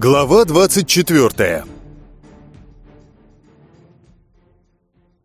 Глава 24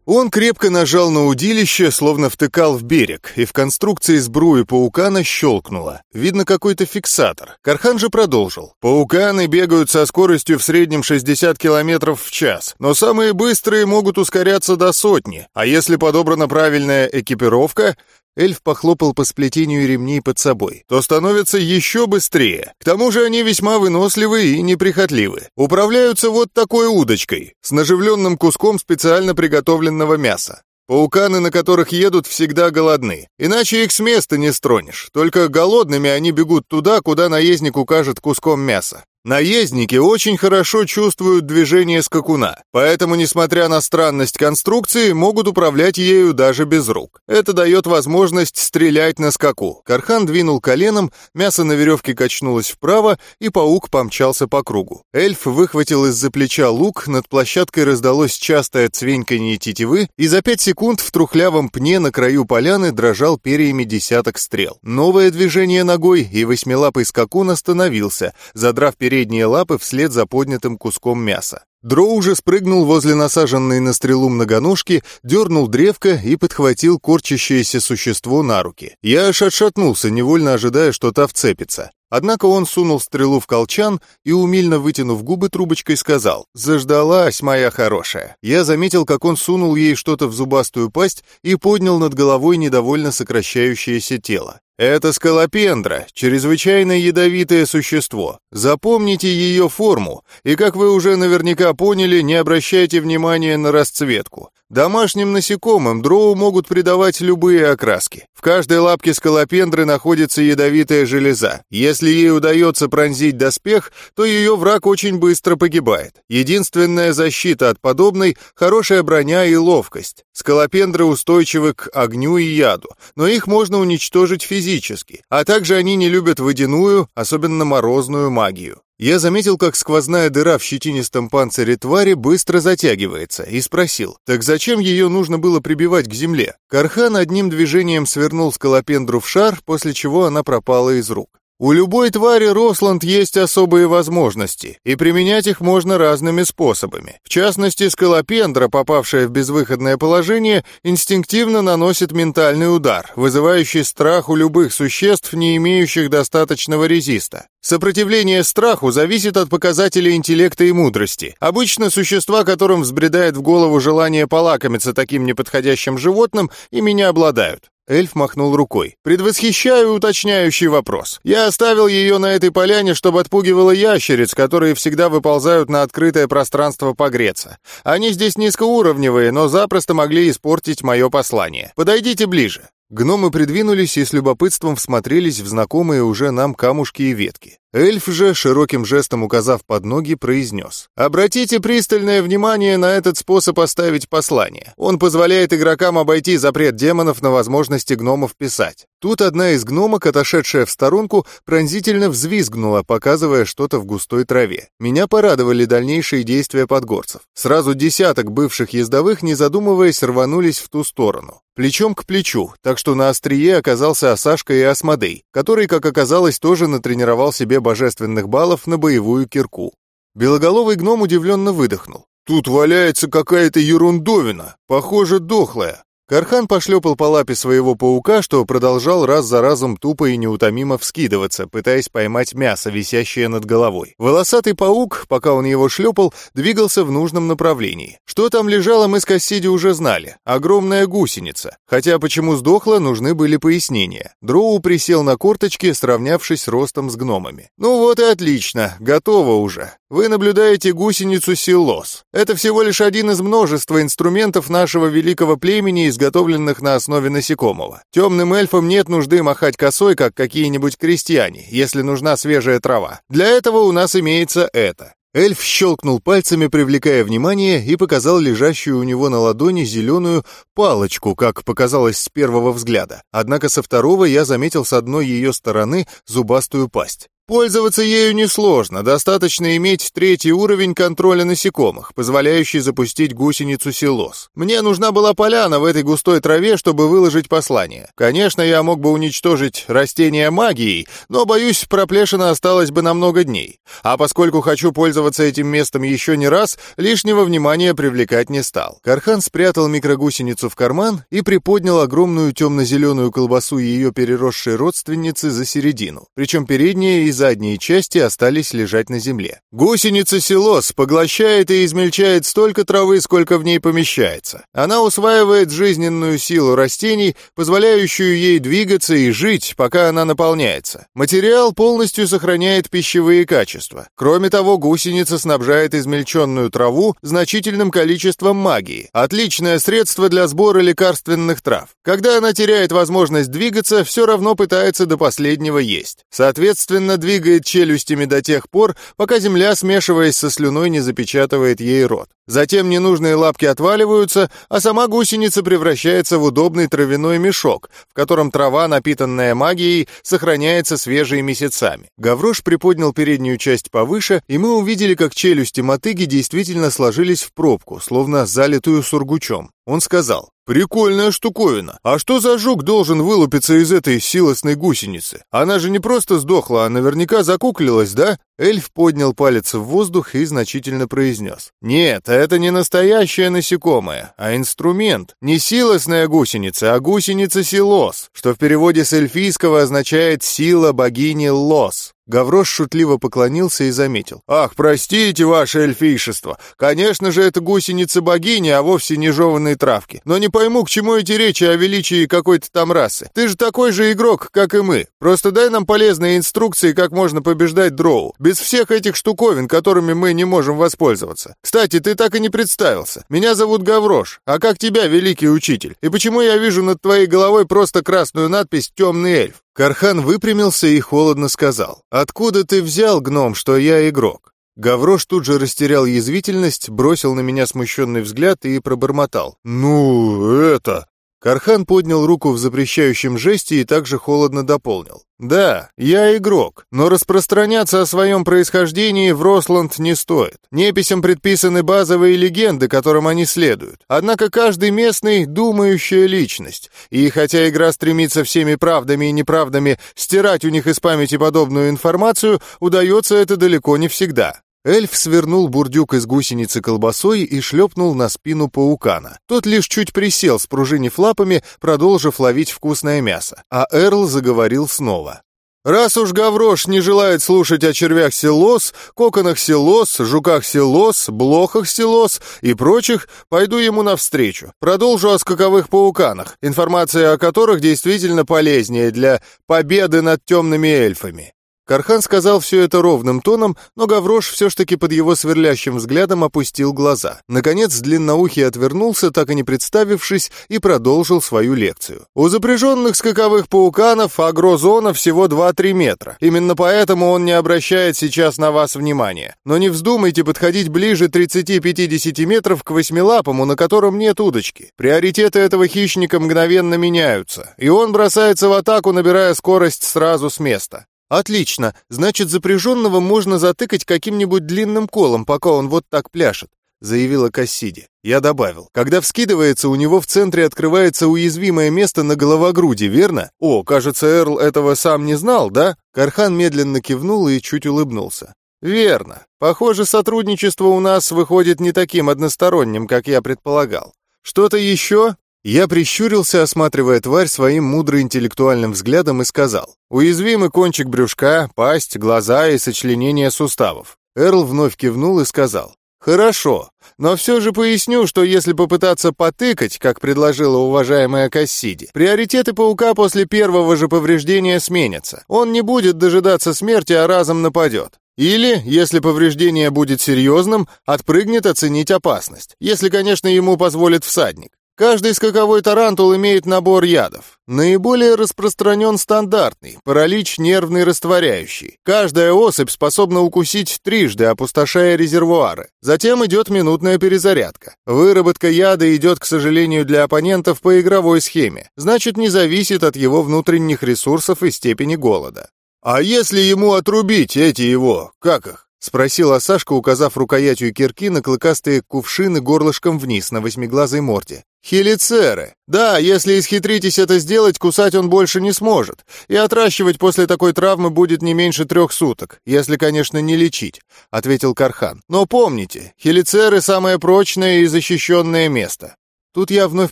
Он крепко нажал на удилище, словно втыкал в берег, и в конструкции сбруи паукана щелкнуло. Видно, какой-то фиксатор. Кархан же продолжил. Пауканы бегают со скоростью в среднем 60 км в час, но самые быстрые могут ускоряться до сотни, а если подобрана правильная экипировка, Эльф похлопал по сплетению ремней под собой. То становится еще быстрее. К тому же они весьма выносливы и неприхотливы. Управляются вот такой удочкой, с наживленным куском специально приготовленного мяса. Пауканы, на которых едут, всегда голодны. Иначе их с места не стронешь. Только голодными они бегут туда, куда наездник укажет куском мяса. Наездники очень хорошо чувствуют движение скакуна, поэтому, несмотря на странность конструкции, могут управлять ею даже без рук. Это дает возможность стрелять на скаку. Кархан двинул коленом, мясо на веревке качнулось вправо, и паук помчался по кругу. Эльф выхватил из-за плеча лук, над площадкой раздалось частое цвеньканье тетивы, и за пять секунд в трухлявом пне на краю поляны дрожал перьями десяток стрел. Новое движение ногой, и восьмилапый скакун остановился, задрав перед передние лапы вслед за поднятым куском мяса. Дроу уже спрыгнул возле насаженной на стрелу многоножки, дернул древко и подхватил корчащееся существо на руки. Я аж отшатнулся, невольно ожидая, что та вцепится. Однако он сунул стрелу в колчан и, умильно вытянув губы трубочкой, сказал «Заждалась, моя хорошая». Я заметил, как он сунул ей что-то в зубастую пасть и поднял над головой недовольно сокращающееся тело. Это скалопендра, чрезвычайно ядовитое существо. Запомните ее форму, и, как вы уже наверняка поняли, не обращайте внимания на расцветку. Домашним насекомым дроу могут придавать любые окраски. В каждой лапке скалопендры находится ядовитая железа. Если ей удается пронзить доспех, то ее враг очень быстро погибает. Единственная защита от подобной — хорошая броня и ловкость. Скалопендры устойчивы к огню и яду, но их можно уничтожить физически, а также они не любят водяную, особенно морозную магию. Я заметил, как сквозная дыра в щетинистом панцире твари быстро затягивается, и спросил, так зачем ее нужно было прибивать к земле? Кархан одним движением свернул скалопендру в шар, после чего она пропала из рук. У любой твари Росланд есть особые возможности, и применять их можно разными способами. В частности, скалопендра, попавшая в безвыходное положение, инстинктивно наносит ментальный удар, вызывающий страх у любых существ, не имеющих достаточного резиста. Сопротивление страху зависит от показателей интеллекта и мудрости. Обычно существа, которым взбредает в голову желание полакомиться таким неподходящим животным, ими не обладают. Эльф махнул рукой. «Предвосхищаю уточняющий вопрос. Я оставил ее на этой поляне, чтобы отпугивала ящериц, которые всегда выползают на открытое пространство погреться. Они здесь низкоуровневые, но запросто могли испортить мое послание. Подойдите ближе». Гномы придвинулись и с любопытством всмотрелись в знакомые уже нам камушки и ветки. Эльф же, широким жестом указав под ноги, произнес. «Обратите пристальное внимание на этот способ оставить послание. Он позволяет игрокам обойти запрет демонов на возможности гномов писать. Тут одна из гномок, отошедшая в сторонку, пронзительно взвизгнула, показывая что-то в густой траве. Меня порадовали дальнейшие действия подгорцев. Сразу десяток бывших ездовых, не задумываясь, рванулись в ту сторону. Плечом к плечу, так что на острие оказался Осашка и Асмодей, который, как оказалось, тоже натренировал себе божественных баллов на боевую кирку. Белоголовый гном удивленно выдохнул. «Тут валяется какая-то ерундовина, похоже, дохлая. Кархан пошлепал по лапе своего паука, что продолжал раз за разом тупо и неутомимо вскидываться, пытаясь поймать мясо, висящее над головой. Волосатый паук, пока он его шлепал, двигался в нужном направлении. Что там лежало, мы с Кассиди уже знали. Огромная гусеница. Хотя почему сдохла, нужны были пояснения. Дроу присел на корточки, сравнявшись ростом с гномами. «Ну вот и отлично, готово уже. Вы наблюдаете гусеницу Силос. Это всего лишь один из множества инструментов нашего великого племени, изготовленных на основе насекомого. Темным эльфам нет нужды махать косой, как какие-нибудь крестьяне, если нужна свежая трава. Для этого у нас имеется это. Эльф щелкнул пальцами, привлекая внимание, и показал лежащую у него на ладони зеленую палочку, как показалось с первого взгляда. Однако со второго я заметил с одной ее стороны зубастую пасть. Пользоваться ею несложно, достаточно иметь третий уровень контроля насекомых, позволяющий запустить гусеницу силос. Мне нужна была поляна в этой густой траве, чтобы выложить послание. Конечно, я мог бы уничтожить растения магией, но, боюсь, проплешина осталась бы на много дней. А поскольку хочу пользоваться этим местом еще не раз, лишнего внимания привлекать не стал. Кархан спрятал микрогусеницу в карман и приподнял огромную темно-зеленую колбасу ее переросшей родственницы за середину. Причем передняя и задние части остались лежать на земле. Гусеница силос поглощает и измельчает столько травы, сколько в ней помещается. Она усваивает жизненную силу растений, позволяющую ей двигаться и жить, пока она наполняется. Материал полностью сохраняет пищевые качества. Кроме того, гусеница снабжает измельченную траву значительным количеством магии. Отличное средство для сбора лекарственных трав. Когда она теряет возможность двигаться, все равно пытается до последнего есть. Соответственно, двигает челюстями до тех пор, пока земля, смешиваясь со слюной, не запечатывает ей рот. Затем ненужные лапки отваливаются, а сама гусеница превращается в удобный травяной мешок, в котором трава, напитанная магией, сохраняется свежие месяцами. Гаврош приподнял переднюю часть повыше, и мы увидели, как челюсти мотыги действительно сложились в пробку, словно залитую сургучом. Он сказал, «Прикольная штуковина. А что за жук должен вылупиться из этой силосной гусеницы? Она же не просто сдохла, а наверняка закуклилась, да?» Эльф поднял палец в воздух и значительно произнес. «Нет, это не настоящее насекомое, а инструмент. Не силосная гусеница, а гусеница-силос, что в переводе с эльфийского означает «сила богини Лос». Гаврош шутливо поклонился и заметил. «Ах, простите, ваше эльфийшество! Конечно же, это гусеница богини, а вовсе не жеванные травки. Но не пойму, к чему эти речи о величии какой-то там расы. Ты же такой же игрок, как и мы. Просто дай нам полезные инструкции, как можно побеждать дроу. Без всех этих штуковин, которыми мы не можем воспользоваться. Кстати, ты так и не представился. Меня зовут Гаврош. А как тебя, великий учитель? И почему я вижу над твоей головой просто красную надпись «Темный эльф»?» Кархан выпрямился и холодно сказал. «Откуда ты взял, гном, что я игрок?» Гаврош тут же растерял язвительность, бросил на меня смущенный взгляд и пробормотал. «Ну, это...» Кархан поднял руку в запрещающем жесте и также холодно дополнил. «Да, я игрок, но распространяться о своем происхождении в Росланд не стоит. Неписям предписаны базовые легенды, которым они следуют. Однако каждый местный — думающая личность. И хотя игра стремится всеми правдами и неправдами стирать у них из памяти подобную информацию, удается это далеко не всегда. Эльф свернул бурдюк из гусеницы колбасой и шлепнул на спину паукана. Тот лишь чуть присел, спружинив лапами, продолжив ловить вкусное мясо. А Эрл заговорил снова. «Раз уж Гаврош не желает слушать о червях селос, коконах селос, жуках селос, блохах селос и прочих, пойду ему навстречу. Продолжу о скаковых пауканах, информация о которых действительно полезнее для победы над темными эльфами. Кархан сказал все это ровным тоном, но Гаврош все ж таки под его сверлящим взглядом опустил глаза. Наконец, длинноухий отвернулся, так и не представившись, и продолжил свою лекцию. У запряженных скаковых пауканов агрозона всего 2-3 метра. Именно поэтому он не обращает сейчас на вас внимания. Но не вздумайте подходить ближе 30-50 метров к восьмилапому, на котором нет удочки. Приоритеты этого хищника мгновенно меняются, и он бросается в атаку, набирая скорость сразу с места. «Отлично, значит, запряженного можно затыкать каким-нибудь длинным колом, пока он вот так пляшет», — заявила Кассиди. Я добавил, когда вскидывается, у него в центре открывается уязвимое место на головогруди, верно? О, кажется, Эрл этого сам не знал, да? Кархан медленно кивнул и чуть улыбнулся. Верно. Похоже, сотрудничество у нас выходит не таким односторонним, как я предполагал. Что-то еще? Я прищурился, осматривая тварь своим мудро-интеллектуальным взглядом и сказал. Уязвимый кончик брюшка, пасть, глаза и сочленение суставов. Эрл вновь кивнул и сказал. «Хорошо, но все же поясню, что если попытаться потыкать, как предложила уважаемая Кассиди, приоритеты паука после первого же повреждения сменятся. Он не будет дожидаться смерти, а разом нападет. Или, если повреждение будет серьезным, отпрыгнет оценить опасность, если, конечно, ему позволит всадник. Каждый скаковой тарантул имеет набор ядов. Наиболее распространен стандартный, паралич нервный растворяющий. Каждая особь способна укусить трижды, опустошая резервуары. Затем идет минутная перезарядка. Выработка яда идет, к сожалению, для оппонентов по игровой схеме, значит не зависит от его внутренних ресурсов и степени голода. «А если ему отрубить эти его, как их?» — спросила Сашка, указав рукоятью кирки на клыкастые кувшины горлышком вниз на восьмиглазой морде. «Хелицеры! Да, если исхитритесь это сделать, кусать он больше не сможет. И отращивать после такой травмы будет не меньше трех суток, если, конечно, не лечить», — ответил Кархан. «Но помните, хелицеры — самое прочное и защищенное место. Тут я вновь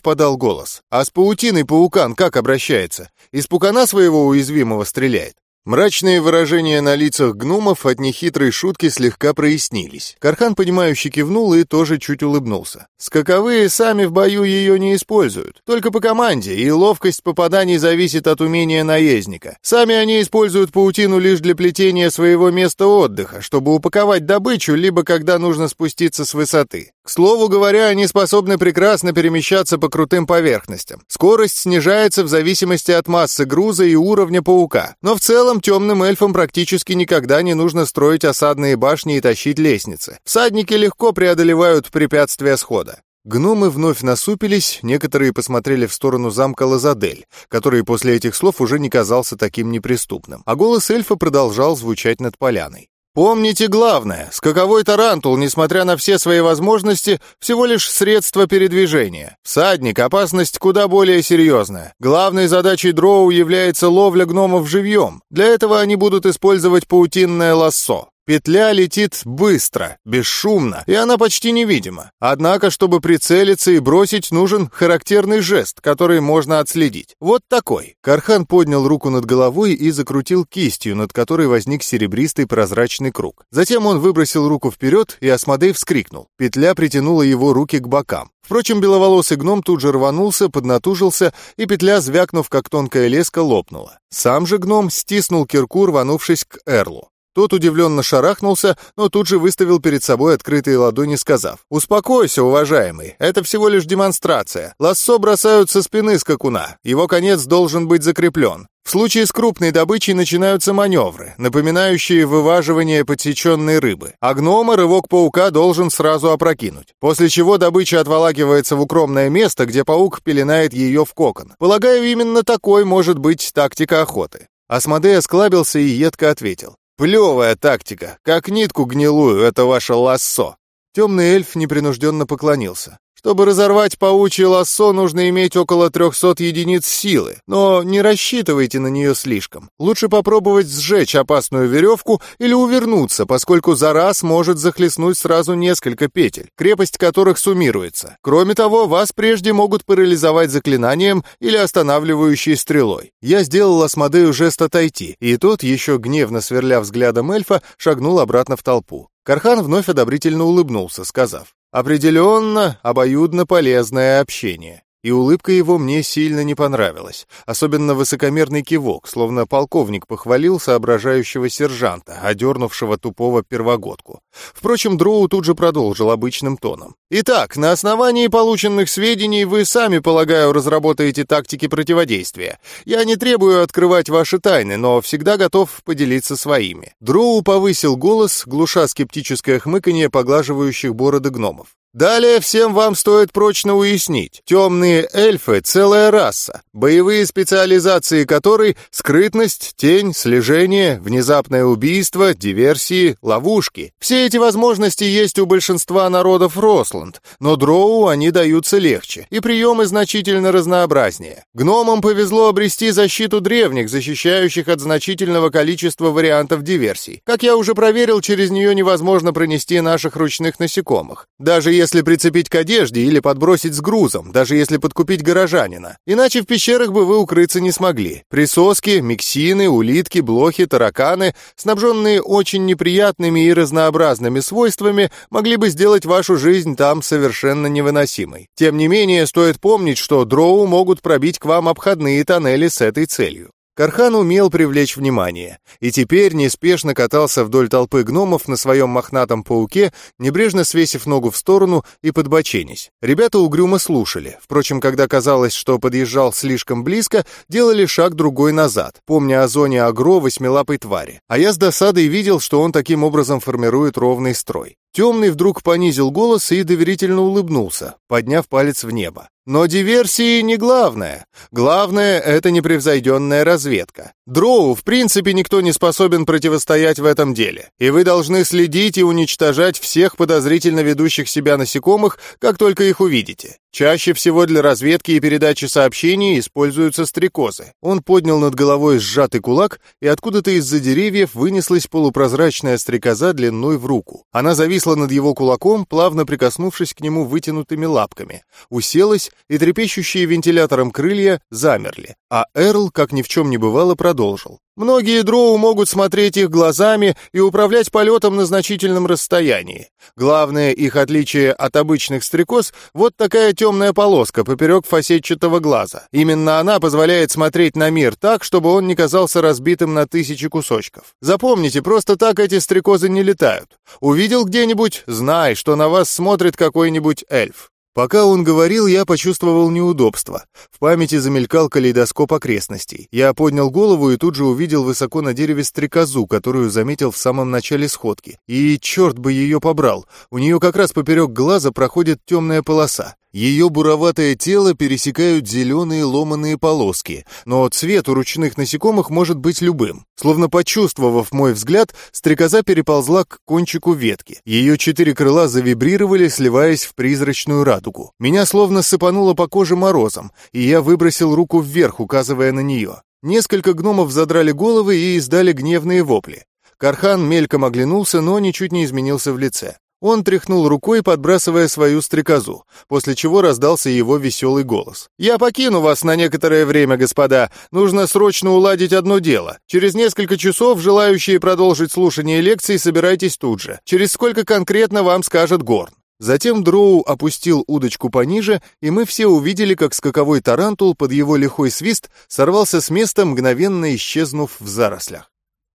подал голос. А с паутиной паукан как обращается? Из пукана своего уязвимого стреляет? Мрачные выражения на лицах гномов от нехитрой шутки слегка прояснились. Кархан, понимающе кивнул и тоже чуть улыбнулся. Скаковые сами в бою ее не используют. Только по команде, и ловкость попаданий зависит от умения наездника. Сами они используют паутину лишь для плетения своего места отдыха, чтобы упаковать добычу, либо когда нужно спуститься с высоты. К слову говоря, они способны прекрасно перемещаться по крутым поверхностям. Скорость снижается в зависимости от массы груза и уровня паука. Но в целом темным эльфам практически никогда не нужно строить осадные башни и тащить лестницы. Всадники легко преодолевают препятствия с хода. Гномы вновь насупились, некоторые посмотрели в сторону замка Лазадель, который после этих слов уже не казался таким неприступным, а голос эльфа продолжал звучать над поляной. Помните главное, скаковой тарантул, несмотря на все свои возможности, всего лишь средство передвижения. Всадник — опасность куда более серьезная. Главной задачей дроу является ловля гномов живьем. Для этого они будут использовать паутинное лассо. Петля летит быстро, бесшумно, и она почти невидима. Однако, чтобы прицелиться и бросить, нужен характерный жест, который можно отследить. Вот такой. Кархан поднял руку над головой и закрутил кистью, над которой возник серебристый прозрачный круг. Затем он выбросил руку вперед, и Асмодей вскрикнул. Петля притянула его руки к бокам. Впрочем, беловолосый гном тут же рванулся, поднатужился, и петля, звякнув, как тонкая леска, лопнула. Сам же гном стиснул кирку, рванувшись к Эрлу. Тот удивленно шарахнулся, но тут же выставил перед собой открытые ладони, сказав, «Успокойся, уважаемый, это всего лишь демонстрация. Лассо бросают со спины скакуна, его конец должен быть закреплен. В случае с крупной добычей начинаются маневры, напоминающие вываживание подсеченной рыбы, а гнома рывок паука должен сразу опрокинуть, после чего добыча отволакивается в укромное место, где паук пеленает ее в кокон. Полагаю, именно такой может быть тактика охоты». Асмодей осклабился и едко ответил. Плевая тактика, как нитку гнилую, это ваше лассо. Темный эльф непринужденно поклонился. Чтобы разорвать паучье лассо, нужно иметь около 300 единиц силы, но не рассчитывайте на нее слишком. Лучше попробовать сжечь опасную веревку или увернуться, поскольку за раз может захлестнуть сразу несколько петель, крепость которых суммируется. Кроме того, вас прежде могут парализовать заклинанием или останавливающей стрелой. Я сделал Асмодею жест отойти, и тот, еще гневно сверля взглядом эльфа, шагнул обратно в толпу. Кархан вновь одобрительно улыбнулся, сказав, Определенно, обоюдно полезное общение и улыбка его мне сильно не понравилась. Особенно высокомерный кивок, словно полковник похвалил соображающего сержанта, одернувшего тупого первогодку. Впрочем, Дроу тут же продолжил обычным тоном. «Итак, на основании полученных сведений вы сами, полагаю, разработаете тактики противодействия. Я не требую открывать ваши тайны, но всегда готов поделиться своими». Дроу повысил голос, глуша скептическое хмыканье поглаживающих бороды гномов. Далее всем вам стоит прочно уяснить. Темные эльфы — целая раса, боевые специализации которой — скрытность, тень, слежение, внезапное убийство, диверсии, ловушки. Все эти возможности есть у большинства народов Росланд, но дроу они даются легче, и приемы значительно разнообразнее. Гномам повезло обрести защиту древних, защищающих от значительного количества вариантов диверсий. Как я уже проверил, через нее невозможно пронести наших ручных насекомых. Даже если прицепить к одежде или подбросить с грузом, даже если подкупить горожанина. Иначе в пещерах бы вы укрыться не смогли. Присоски, миксины, улитки, блохи, тараканы, снабженные очень неприятными и разнообразными свойствами, могли бы сделать вашу жизнь там совершенно невыносимой. Тем не менее, стоит помнить, что дроу могут пробить к вам обходные тоннели с этой целью. Кархан умел привлечь внимание, и теперь неспешно катался вдоль толпы гномов на своем мохнатом пауке, небрежно свесив ногу в сторону и подбоченясь. Ребята угрюмо слушали, впрочем, когда казалось, что подъезжал слишком близко, делали шаг другой назад, помня о зоне агро восьмилапой твари. А я с досадой видел, что он таким образом формирует ровный строй. Темный вдруг понизил голос и доверительно улыбнулся, подняв палец в небо. Но диверсии не главное. Главное — это непревзойденная разведка. Дроу, в принципе, никто не способен противостоять в этом деле. И вы должны следить и уничтожать всех подозрительно ведущих себя насекомых, как только их увидите. Чаще всего для разведки и передачи сообщений используются стрекозы. Он поднял над головой сжатый кулак, и откуда-то из-за деревьев вынеслась полупрозрачная стрекоза длиной в руку. Она зависла над его кулаком, плавно прикоснувшись к нему вытянутыми лапками. Уселась, и трепещущие вентилятором крылья замерли, а Эрл, как ни в чем не бывало, продолжил. Многие дроу могут смотреть их глазами и управлять полетом на значительном расстоянии. Главное их отличие от обычных стрекоз — вот такая темная полоска поперек фасетчатого глаза. Именно она позволяет смотреть на мир так, чтобы он не казался разбитым на тысячи кусочков. Запомните, просто так эти стрекозы не летают. Увидел где-нибудь — знай, что на вас смотрит какой-нибудь эльф. Пока он говорил, я почувствовал неудобство. В памяти замелькал калейдоскоп окрестностей. Я поднял голову и тут же увидел высоко на дереве стрекозу, которую заметил в самом начале сходки. И черт бы ее побрал, у нее как раз поперек глаза проходит темная полоса. Ее буроватое тело пересекают зеленые ломаные полоски, но цвет у ручных насекомых может быть любым. Словно почувствовав мой взгляд, стрекоза переползла к кончику ветки. Ее четыре крыла завибрировали, сливаясь в призрачную радугу. Меня словно сыпануло по коже морозом, и я выбросил руку вверх, указывая на нее. Несколько гномов задрали головы и издали гневные вопли. Кархан мельком оглянулся, но ничуть не изменился в лице. Он тряхнул рукой, подбрасывая свою стрекозу, после чего раздался его веселый голос. «Я покину вас на некоторое время, господа. Нужно срочно уладить одно дело. Через несколько часов желающие продолжить слушание лекций собирайтесь тут же. Через сколько конкретно вам скажет Горн». Затем Дроу опустил удочку пониже, и мы все увидели, как скаковой тарантул под его лихой свист сорвался с места, мгновенно исчезнув в зарослях.